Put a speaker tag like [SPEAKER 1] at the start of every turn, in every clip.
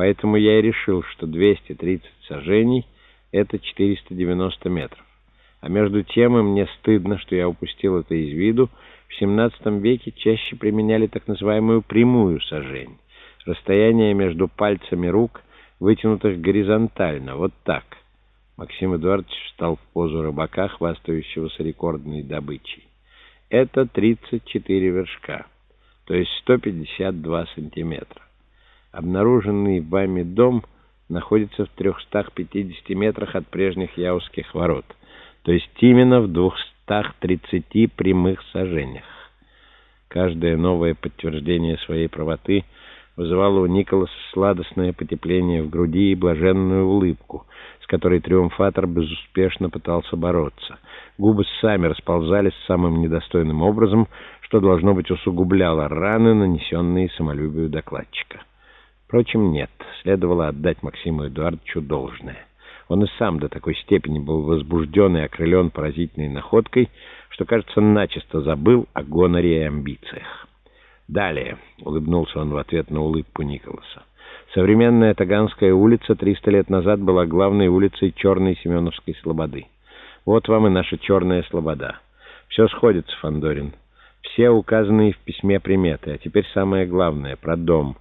[SPEAKER 1] Поэтому я и решил, что 230 сажений — это 490 метров. А между тем и мне стыдно, что я упустил это из виду. В XVII веке чаще применяли так называемую прямую сажень. Расстояние между пальцами рук, вытянутых горизонтально, вот так. Максим Эдуардович встал в позу рыбака, хвастающегося рекордной добычей. Это 34 вершка, то есть 152 сантиметра. Обнаруженный вами дом находится в 350 метрах от прежних Яузских ворот, то есть именно в 230 прямых сажениях. Каждое новое подтверждение своей правоты вызывало у Николаса сладостное потепление в груди и блаженную улыбку, с которой триумфатор безуспешно пытался бороться. Губы сами расползались самым недостойным образом, что, должно быть, усугубляло раны, нанесенные самолюбию докладчика. Впрочем, нет, следовало отдать Максиму Эдуардовичу должное. Он и сам до такой степени был возбужден и окрылен поразительной находкой, что, кажется, начисто забыл о гоноре и амбициях. «Далее», — улыбнулся он в ответ на улыбку Николаса, «современная Таганская улица 300 лет назад была главной улицей Черной Семеновской Слободы. Вот вам и наша Черная Слобода. Все сходится, Фандорин. Все указанные в письме приметы. А теперь самое главное — про дом».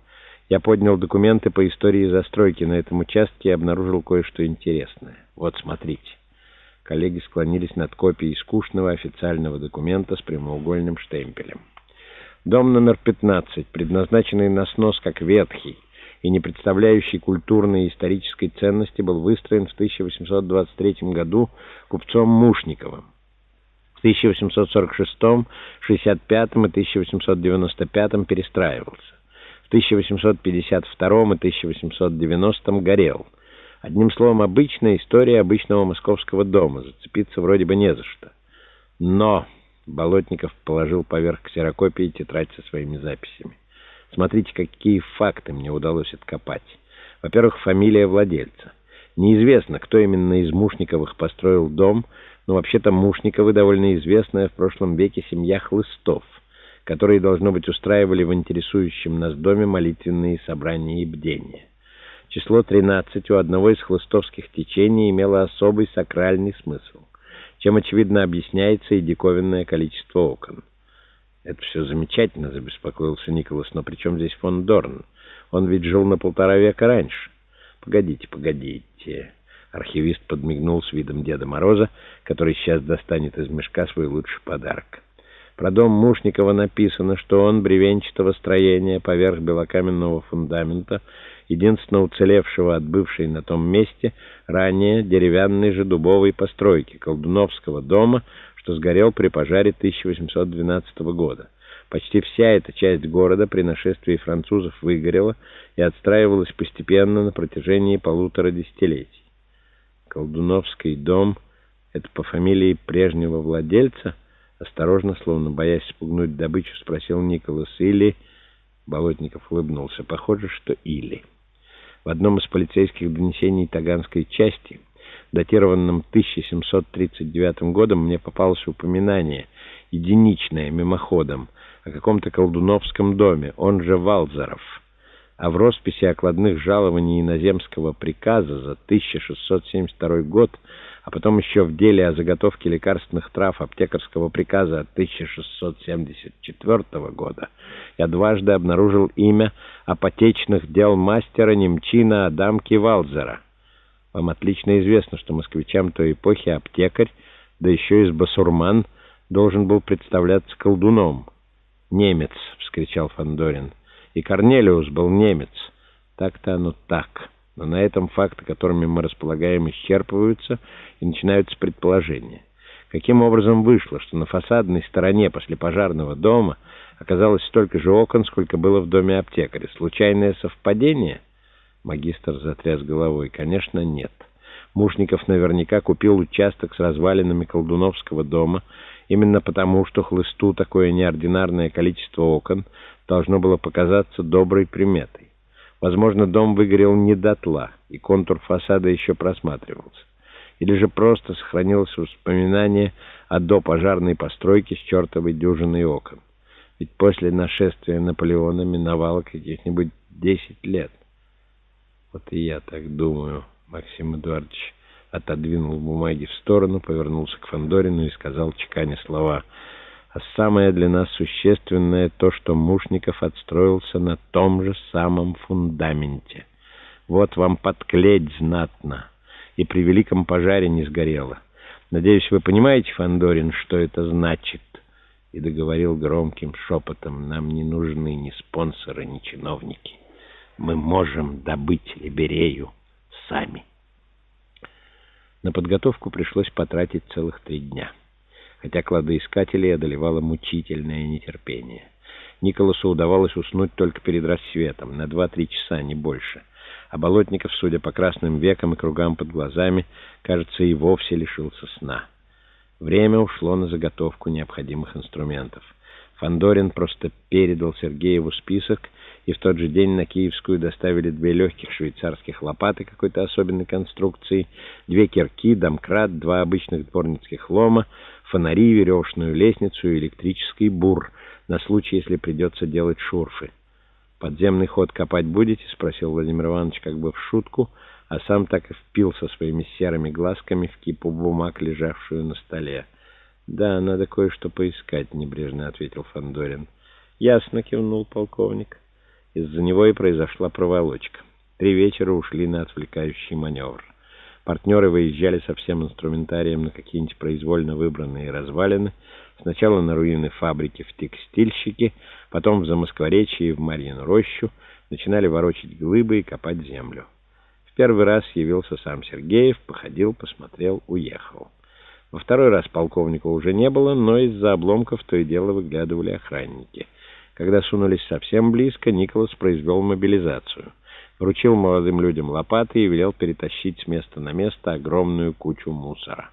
[SPEAKER 1] Я поднял документы по истории застройки на этом участке и обнаружил кое-что интересное. Вот, смотрите. Коллеги склонились над копией скучного официального документа с прямоугольным штемпелем. Дом номер 15, предназначенный на снос как ветхий и не представляющий культурной и исторической ценности, был выстроен в 1823 году купцом Мушниковым. В 1846, 65 и 1895 перестраивался. 1852 и 1890 горел. Одним словом, обычная история обычного московского дома. Зацепиться вроде бы не за что. Но Болотников положил поверх ксерокопии тетрадь со своими записями. Смотрите, какие факты мне удалось откопать. Во-первых, фамилия владельца. Неизвестно, кто именно из Мушниковых построил дом, но вообще-то Мушниковы довольно известная в прошлом веке семья Хлыстов — которые, должно быть, устраивали в интересующем нас доме молитвенные собрания и бдения. Число 13 у одного из хлыстовских течений имело особый сакральный смысл, чем, очевидно, объясняется и диковинное количество окон. «Это все замечательно», — забеспокоился Николас, — «но при чем здесь фон Дорн? Он ведь жил на полтора века раньше». «Погодите, погодите». Архивист подмигнул с видом Деда Мороза, который сейчас достанет из мешка свой лучший подарок. Про дом Мушникова написано, что он бревенчатого строения поверх белокаменного фундамента, единственно уцелевшего от бывшей на том месте ранее деревянной же дубовой постройки Колдуновского дома, что сгорел при пожаре 1812 года. Почти вся эта часть города при нашествии французов выгорела и отстраивалась постепенно на протяжении полутора десятилетий. Колдуновский дом — это по фамилии прежнего владельца — Осторожно, словно боясь спугнуть добычу, спросил Николас. «Или...» Болотников улыбнулся. «Похоже, что или...» В одном из полицейских донесений Таганской части, датированном 1739 годом, мне попалось упоминание, единичное, мимоходом, о каком-то колдуновском доме, он же Валзаров. А в росписи окладных жалований иноземского приказа за 1672 год а потом еще в деле о заготовке лекарственных трав аптекарского приказа от 1674 года я дважды обнаружил имя апотечных дел мастера немчина Адамки Валзера. Вам отлично известно, что москвичам той эпохи аптекарь, да еще из басурман, должен был представляться колдуном. «Немец!» — вскричал Фандорин. «И Корнелиус был немец. Так-то оно так». Но на этом факты, которыми мы располагаем, исчерпываются, и начинаются предположения. Каким образом вышло, что на фасадной стороне после пожарного дома оказалось столько же окон, сколько было в доме аптекаря? Случайное совпадение? Магистр затряс головой. Конечно, нет. Мушников наверняка купил участок с развалинами колдуновского дома, именно потому, что хлысту такое неординарное количество окон должно было показаться доброй приметой. Возможно, дом выгорел не дотла, и контур фасада еще просматривался. Или же просто сохранилось воспоминание о допожарной постройке с чертовой дюжиной окон. Ведь после нашествия Наполеона миновало каких-нибудь десять лет. Вот и я так думаю, Максим Эдуардович отодвинул бумаги в сторону, повернулся к Фандорину и сказал, чеканя слова, «А самое для нас существенное то, что Мушников отстроился на том же самом фундаменте. Вот вам подклеть знатно, и при великом пожаре не сгорело. Надеюсь, вы понимаете, Фандорин, что это значит?» И договорил громким шепотом, «Нам не нужны ни спонсоры, ни чиновники. Мы можем добыть Либерею сами». На подготовку пришлось потратить целых три дня, хотя кладоискателей одолевало мучительное нетерпение. Николасу удавалось уснуть только перед рассветом, на два-три часа, не больше. А Болотников, судя по красным векам и кругам под глазами, кажется, и вовсе лишился сна. Время ушло на заготовку необходимых инструментов. Фандорин просто передал Сергееву список, и в тот же день на Киевскую доставили две легких швейцарских лопаты какой-то особенной конструкции, две кирки, домкрат, два обычных дворницких лома, фонари, веревочную лестницу и электрический бур на случай, если придется делать шурфы. «Подземный ход копать будете?» — спросил Владимир Иванович как бы в шутку, а сам так и впился своими серыми глазками в кипу бумаг, лежавшую на столе. «Да, надо кое-что поискать», — небрежно ответил Фандорин. «Ясно», — кивнул полковник. Из-за него и произошла проволочка. Три вечера ушли на отвлекающий маневр. Партнеры выезжали со всем инструментарием на какие-нибудь произвольно выбранные развалины. Сначала на руины фабрики в текстильщике, потом в Замоскворечье в Марьину рощу. Начинали ворочать глыбы и копать землю. В первый раз явился сам Сергеев, походил, посмотрел, уехал. Во второй раз полковника уже не было, но из-за обломков то и дело выглядывали охранники. Когда сунулись совсем близко, Николас произвел мобилизацию. Вручил молодым людям лопаты и велел перетащить с места на место огромную кучу мусора.